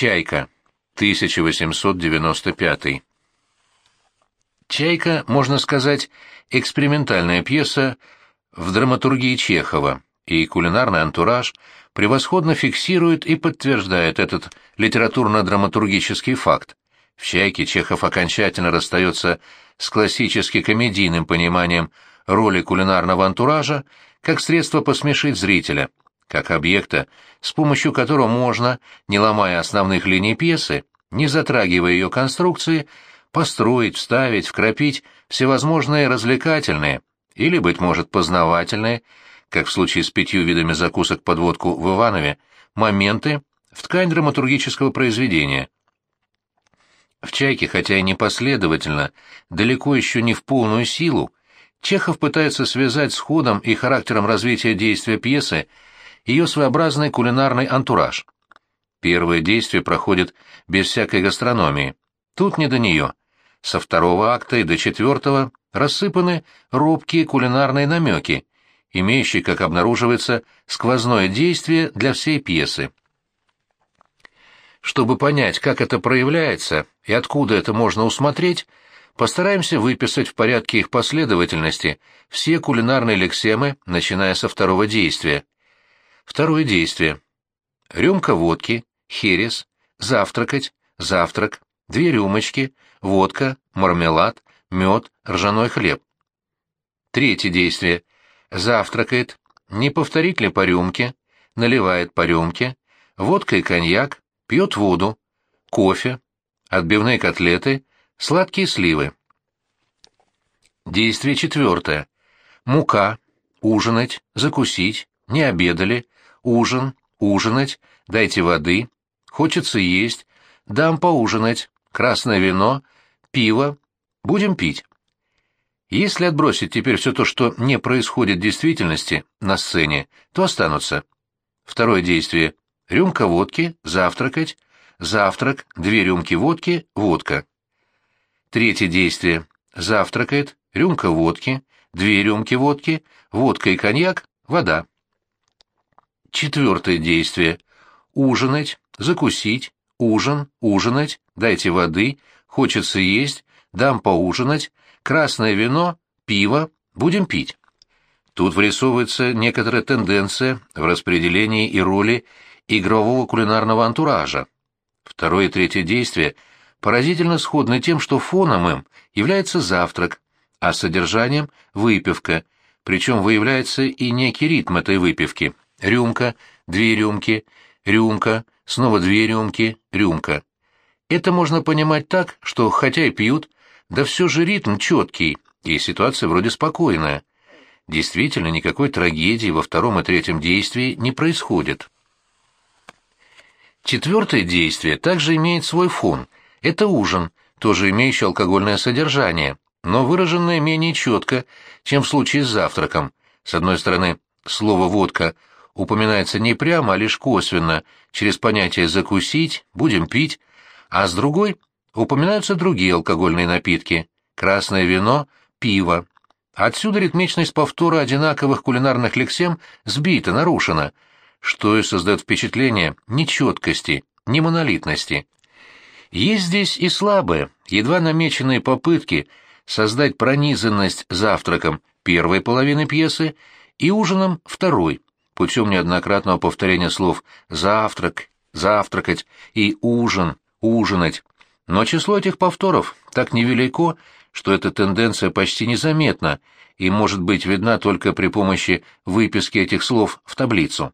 Чайка. 1895. «Чайка», можно сказать, экспериментальная пьеса в драматургии Чехова, и кулинарный антураж превосходно фиксирует и подтверждает этот литературно-драматургический факт. В «Чайке» Чехов окончательно расстается с классически комедийным пониманием роли кулинарного антуража как средство посмешить зрителя, как объекта, с помощью которого можно, не ломая основных линий пьесы, не затрагивая ее конструкции, построить, вставить, вкрапить всевозможные развлекательные или, быть может, познавательные, как в случае с пятью видами закусок под водку в Иванове, моменты в ткань драматургического произведения. В «Чайке», хотя и непоследовательно, далеко еще не в полную силу, Чехов пытается связать с ходом и характером развития действия пьесы ее своеобразный кулинарный антураж. Первое действие проходит без всякой гастрономии. Тут не до нее. Со второго акта и до четвертого рассыпаны робкие кулинарные намеки, имеющие, как обнаруживается, сквозное действие для всей пьесы. Чтобы понять, как это проявляется и откуда это можно усмотреть, постараемся выписать в порядке их последовательности все кулинарные лексемы, начиная со второго действия. Второе действие. Рюмка водки, херес, завтракать, завтрак, две рюмочки, водка, мармелад, мед, ржаной хлеб. Третье действие. Завтракает, не повторить ли по рюмке, наливает по рюмке, водка и коньяк, пьет воду, кофе, отбивные котлеты, сладкие сливы. Действие четвертое. Мука, ужинать, закусить, не обедали, ужин, ужинать, дайте воды, хочется есть, дам поужинать, красное вино, пиво, будем пить. Если отбросить теперь все то, что не происходит в действительности на сцене, то останутся. Второе действие. Рюмка водки, завтракать, завтрак, две рюмки водки, водка. Третье действие. Завтракает, рюмка водки, две рюмки водки, водка и коньяк, вода. Четвертое действие. Ужинать, закусить, ужин, ужинать, дайте воды, хочется есть, дам поужинать, красное вино, пиво, будем пить. Тут вырисовывается некоторая тенденция в распределении и роли игрового кулинарного антуража. Второе и третье действие поразительно сходны тем, что фоном им является завтрак, а содержанием – выпивка, причем выявляется и некий ритм этой выпивки – рюмка, две рюмки, рюмка, снова две рюмки, рюмка. Это можно понимать так, что хотя и пьют, да все же ритм четкий, и ситуация вроде спокойная. Действительно, никакой трагедии во втором и третьем действии не происходит. Четвертое действие также имеет свой фон. Это ужин, тоже имеющий алкогольное содержание, но выраженное менее четко, чем в случае с завтраком. С одной стороны, слово «водка» упоминается не прямо, а лишь косвенно, через понятие «закусить», «будем пить», а с другой упоминаются другие алкогольные напитки – красное вино, пиво. Отсюда ритмичность повтора одинаковых кулинарных лексем сбита, нарушена, что и создает впечатление нечеткости, немонолитности. Есть здесь и слабые, едва намеченные попытки создать пронизанность завтраком первой половины пьесы и ужином второй – путем неоднократного повторения слов «завтрак», «завтракать» и «ужин», «ужинать». Но число этих повторов так невелико, что эта тенденция почти незаметна и может быть видна только при помощи выписки этих слов в таблицу.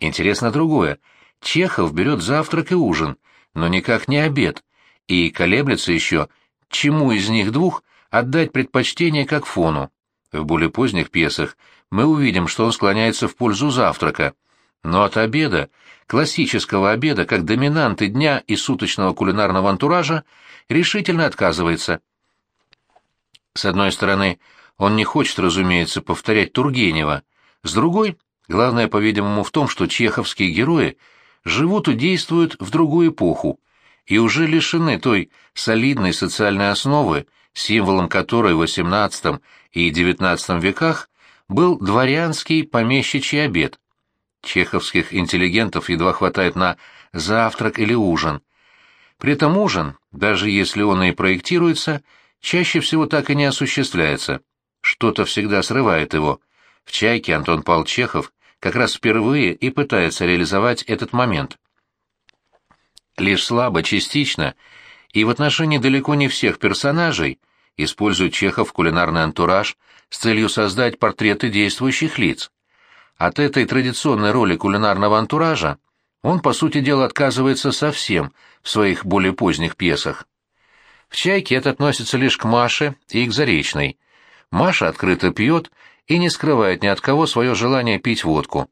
Интересно другое. Чехов берет завтрак и ужин, но никак не обед, и колеблется еще, чему из них двух отдать предпочтение как фону. В более поздних пьесах мы увидим, что он склоняется в пользу завтрака, но от обеда, классического обеда, как доминанты дня и суточного кулинарного антуража, решительно отказывается. С одной стороны, он не хочет, разумеется, повторять Тургенева, с другой, главное, по-видимому, в том, что чеховские герои живут и действуют в другую эпоху и уже лишены той солидной социальной основы, символом которой в XVIII и XIX веках был дворянский помещичий обед. Чеховских интеллигентов едва хватает на завтрак или ужин. При этом ужин, даже если он и проектируется, чаще всего так и не осуществляется. Что-то всегда срывает его. В «Чайке» Антон Павел Чехов как раз впервые и пытается реализовать этот момент. Лишь слабо, частично, и в отношении далеко не всех персонажей использует Чехов кулинарный антураж с целью создать портреты действующих лиц. От этой традиционной роли кулинарного антуража он, по сути дела, отказывается совсем в своих более поздних пьесах. В «Чайке» это относится лишь к Маше и к Заречной. Маша открыто пьет и не скрывает ни от кого свое желание пить водку.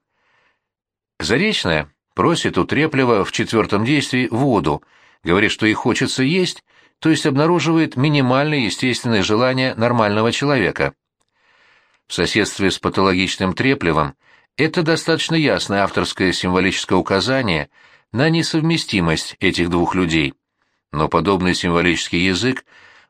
Заречная просит у Треплева в четвертом действии воду, говорит, что ей хочется есть, то есть обнаруживает минимальное естественное желание нормального человека. В соседстве с патологичным Треплевым это достаточно ясное авторское символическое указание на несовместимость этих двух людей. Но подобный символический язык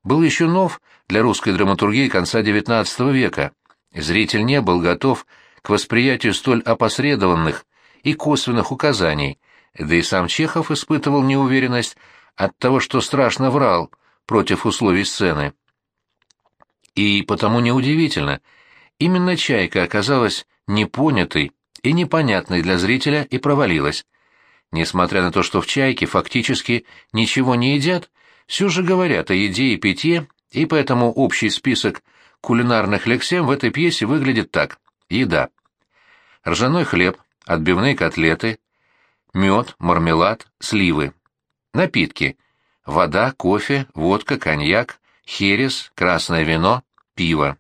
был еще нов для русской драматургии конца XIX века. Зритель не был готов к восприятию столь опосредованных и косвенных указаний, да и сам Чехов испытывал неуверенность от того, что страшно врал против условий сцены. И потому неудивительно, именно «Чайка» оказалась непонятой и непонятной для зрителя и провалилась. Несмотря на то, что в «Чайке» фактически ничего не едят, все же говорят о еде и питье, и поэтому общий список кулинарных лексем в этой пьесе выглядит так. Еда. Ржаной хлеб, отбивные котлеты, мед, мармелад, сливы. Напитки. Вода, кофе, водка, коньяк, херес, красное вино, пиво.